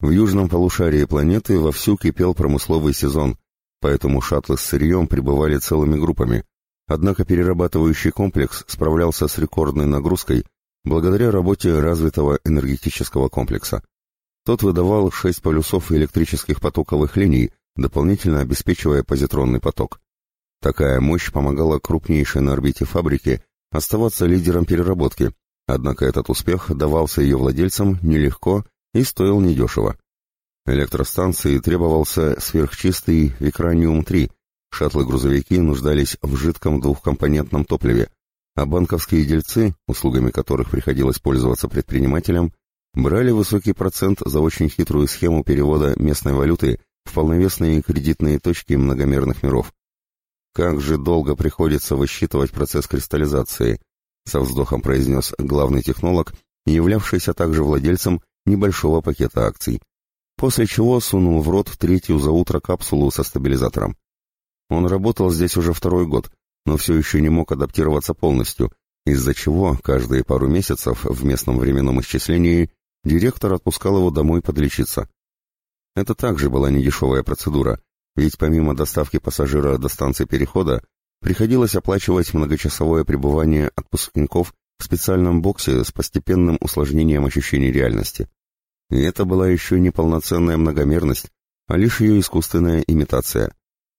В южном полушарии планеты вовсю кипел промысловый сезон, поэтому шаттлы с сырьем прибывали целыми группами. Однако перерабатывающий комплекс справлялся с рекордной нагрузкой благодаря работе развитого энергетического комплекса. Тот выдавал шесть полюсов электрических потоковых линий, дополнительно обеспечивая позитронный поток. Такая мощь помогала крупнейшей на орбите фабрике оставаться лидером переработки, однако этот успех давался ее владельцам нелегко и стоил недешево. Электростанции требовался сверхчистый Викраниум-3, шаттлы-грузовики нуждались в жидком двухкомпонентном топливе, а банковские дельцы, услугами которых приходилось пользоваться предпринимателям, брали высокий процент за очень хитрую схему перевода местной валюты в полновесные кредитные точки многомерных миров. Как же долго приходится высчитывать процесс кристаллизации, со вздохом произнес главный технолог, являвшийся также владельцем небольшого пакета акций, после чего сунул в рот третью за утро капсулу со стабилизатором. Он работал здесь уже второй год, но все еще не мог адаптироваться полностью, из-за чего каждые пару месяцев в местном временном исчислении директор отпускал его домой подлечиться. Это также была недешевая процедура, ведь помимо доставки пассажира до станции перехода, приходилось оплачивать многочасовое пребывание отпускников в специальном боксе с постепенным усложнением ощущений реальности. И это была еще не полноценная многомерность, а лишь ее искусственная имитация.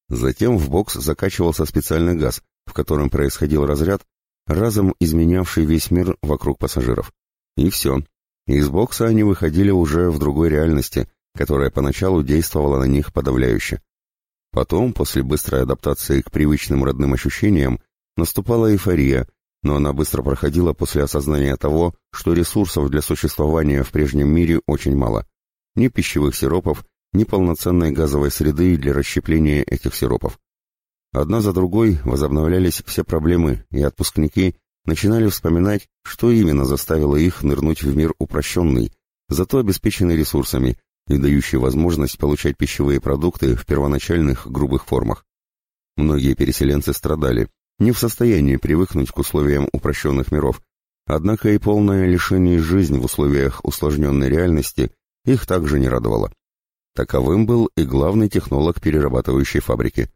Затем в бокс закачивался специальный газ, в котором происходил разряд, разом изменявший весь мир вокруг пассажиров. И все. Из бокса они выходили уже в другой реальности, которая поначалу действовала на них подавляюще. Потом, после быстрой адаптации к привычным родным ощущениям, наступала эйфория, но она быстро проходила после осознания того, что ресурсов для существования в прежнем мире очень мало. Ни пищевых сиропов, ни полноценной газовой среды для расщепления этих сиропов. Одна за другой возобновлялись все проблемы, и отпускники начинали вспоминать, что именно заставило их нырнуть в мир упрощенный, зато обеспеченный ресурсами и дающий возможность получать пищевые продукты в первоначальных грубых формах. Многие переселенцы страдали, не в состоянии привыкнуть к условиям упрощенных миров, однако и полное лишение жизни в условиях усложненной реальности их также не радовало. Таковым был и главный технолог перерабатывающей фабрики.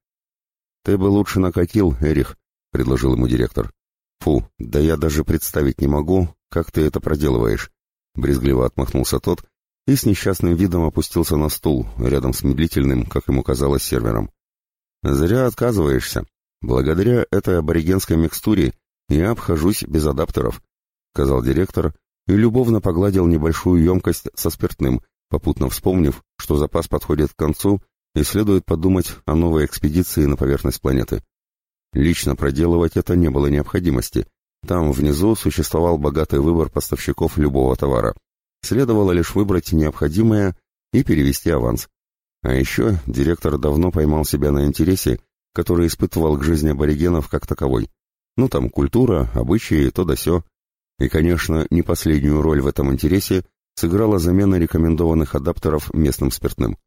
«Ты бы лучше накатил, Эрих», — предложил ему директор. «Фу, да я даже представить не могу, как ты это проделываешь», — брезгливо отмахнулся тот и с несчастным видом опустился на стул, рядом с медлительным, как ему казалось, сервером. «Зря отказываешься. Благодаря этой аборигенской микстуре я обхожусь без адаптеров», — сказал директор и любовно погладил небольшую емкость со спиртным, попутно вспомнив, что запас подходит к концу и следует подумать о новой экспедиции на поверхность планеты. Лично проделывать это не было необходимости. Там внизу существовал богатый выбор поставщиков любого товара. Следовало лишь выбрать необходимое и перевести аванс. А еще директор давно поймал себя на интересе, который испытывал к жизни аборигенов как таковой. Ну там культура, обычаи, то да сё. И, конечно, не последнюю роль в этом интересе сыграла замена рекомендованных адаптеров местным спиртным.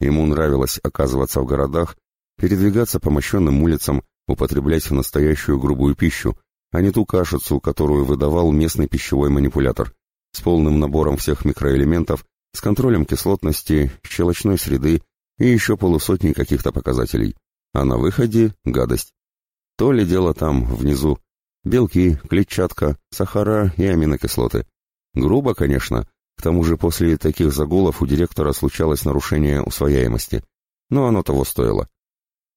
Ему нравилось оказываться в городах, передвигаться по мощенным улицам, употреблять настоящую грубую пищу, а не ту кашицу, которую выдавал местный пищевой манипулятор с полным набором всех микроэлементов, с контролем кислотности, щелочной среды и еще полусотни каких-то показателей. А на выходе — гадость. То ли дело там, внизу. Белки, клетчатка, сахара и аминокислоты. Грубо, конечно, к тому же после таких загулов у директора случалось нарушение усвояемости. Но оно того стоило.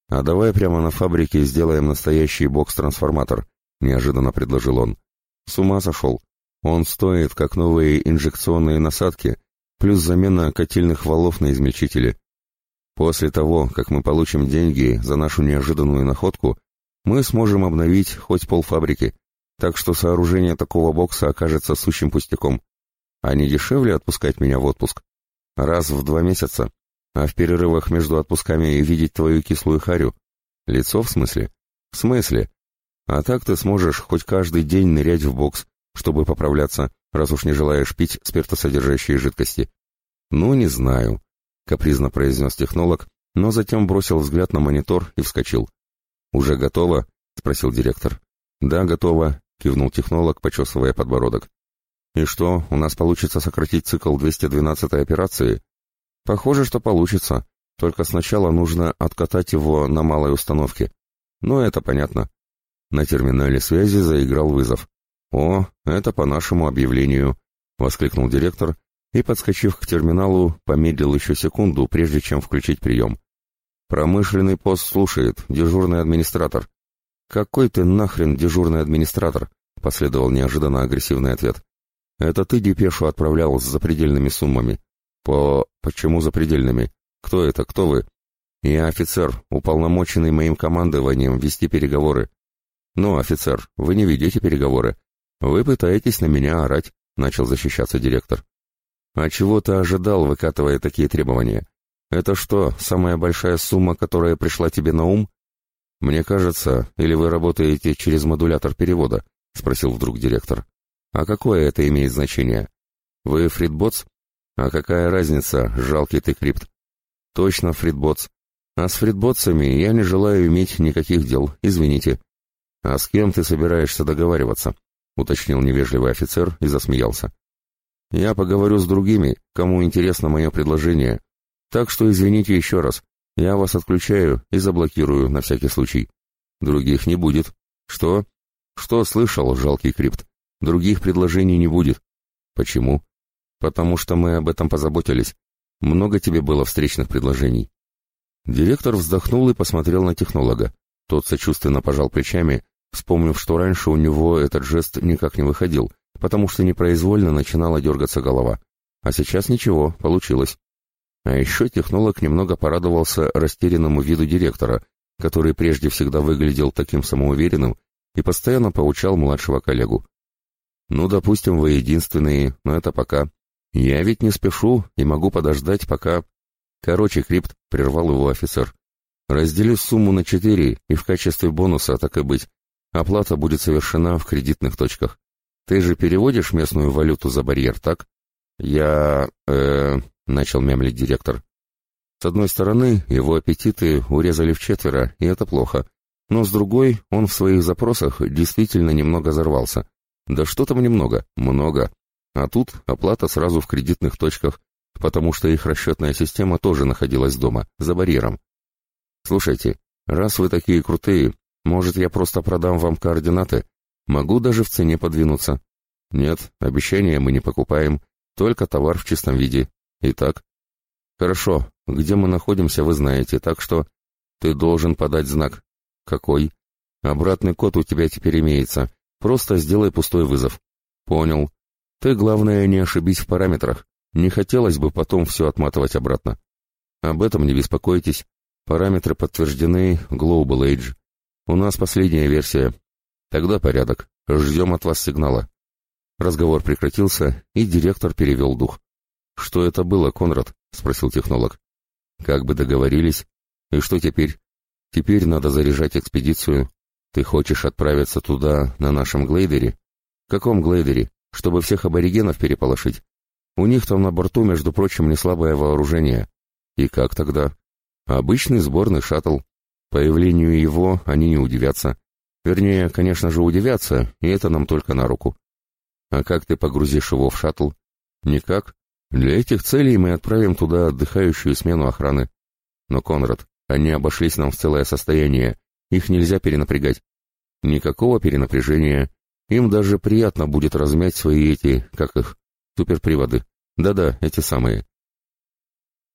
«А давай прямо на фабрике сделаем настоящий бокс-трансформатор», — неожиданно предложил он. «С ума сошел. Он стоит, как новые инжекционные насадки, плюс замена котельных валов на измельчители. После того, как мы получим деньги за нашу неожиданную находку, мы сможем обновить хоть полфабрики, так что сооружение такого бокса окажется сущим пустяком. А не дешевле отпускать меня в отпуск? Раз в два месяца, а в перерывах между отпусками видеть твою кислую харю? Лицо в смысле? В смысле? А так ты сможешь хоть каждый день нырять в бокс, чтобы поправляться, раз уж не желаешь пить спиртосодержащие жидкости. Ну, не знаю, капризно произнес технолог, но затем бросил взгляд на монитор и вскочил. Уже готово? спросил директор. Да, готово, кивнул технолог, почесывая подбородок. И что, у нас получится сократить цикл 212 операции? Похоже, что получится. Только сначала нужно откатать его на малой установке. Ну, это понятно. На терминале связи заиграл вызов. «О, это по нашему объявлению», — воскликнул директор и, подскочив к терминалу, помедлил еще секунду, прежде чем включить прием. «Промышленный пост слушает, дежурный администратор». «Какой ты нахрен дежурный администратор?» — последовал неожиданно агрессивный ответ. «Это ты депешу отправлял с запредельными суммами». «По... почему запредельными? Кто это? Кто вы?» «Я офицер, уполномоченный моим командованием вести переговоры». «Ну, офицер, вы не ведете переговоры. Вы пытаетесь на меня орать», — начал защищаться директор. «А чего ты ожидал, выкатывая такие требования? Это что, самая большая сумма, которая пришла тебе на ум?» «Мне кажется, или вы работаете через модулятор перевода?» — спросил вдруг директор. «А какое это имеет значение? Вы фритботс? А какая разница, жалкий ты крипт?» «Точно фритботс. А с фритботсами я не желаю иметь никаких дел, извините». «А с кем ты собираешься договариваться?» — уточнил невежливый офицер и засмеялся. «Я поговорю с другими, кому интересно мое предложение. Так что извините еще раз. Я вас отключаю и заблокирую на всякий случай. Других не будет. Что? Что слышал, жалкий крипт? Других предложений не будет. Почему? Потому что мы об этом позаботились. Много тебе было встречных предложений. Директор вздохнул и посмотрел на технолога. Тот сочувственно пожал плечами, вспомнив, что раньше у него этот жест никак не выходил, потому что непроизвольно начинала дергаться голова. А сейчас ничего, получилось. А еще технолог немного порадовался растерянному виду директора, который прежде всегда выглядел таким самоуверенным и постоянно поучал младшего коллегу. «Ну, допустим, вы единственные, но это пока. Я ведь не спешу и могу подождать, пока...» «Короче, Крипт», — прервал его офицер. «Раздели сумму на четыре, и в качестве бонуса, так и быть, Оплата будет совершена в кредитных точках. Ты же переводишь местную валюту за барьер, так? Я... э начал мямлить директор. С одной стороны, его аппетиты урезали в четверо, и это плохо. Но с другой, он в своих запросах действительно немного взорвался. Да что там немного? Много. А тут оплата сразу в кредитных точках, потому что их расчетная система тоже находилась дома, за барьером. Слушайте, раз вы такие крутые, может, я просто продам вам координаты? Могу даже в цене подвинуться. Нет, обещания мы не покупаем, только товар в чистом виде. Итак? Хорошо, где мы находимся, вы знаете, так что... Ты должен подать знак. Какой? Обратный код у тебя теперь имеется. Просто сделай пустой вызов. Понял. Ты, главное, не ошибись в параметрах. Не хотелось бы потом все отматывать обратно. Об этом не беспокойтесь. Параметры подтверждены Global Age. «У нас последняя версия. Тогда порядок. Ждем от вас сигнала». Разговор прекратился, и директор перевел дух. «Что это было, Конрад?» — спросил технолог. «Как бы договорились. И что теперь? Теперь надо заряжать экспедицию. Ты хочешь отправиться туда, на нашем глейдере? Каком глейдере? Чтобы всех аборигенов переполошить? У них там на борту, между прочим, не слабое вооружение. И как тогда? Обычный сборный шаттл. Появлению его они не удивятся. Вернее, конечно же, удивятся, и это нам только на руку. А как ты погрузишь его в шаттл? Никак. Для этих целей мы отправим туда отдыхающую смену охраны. Но, Конрад, они обошлись нам в целое состояние. Их нельзя перенапрягать. Никакого перенапряжения. Им даже приятно будет размять свои эти, как их, суперприводы. Да-да, эти самые.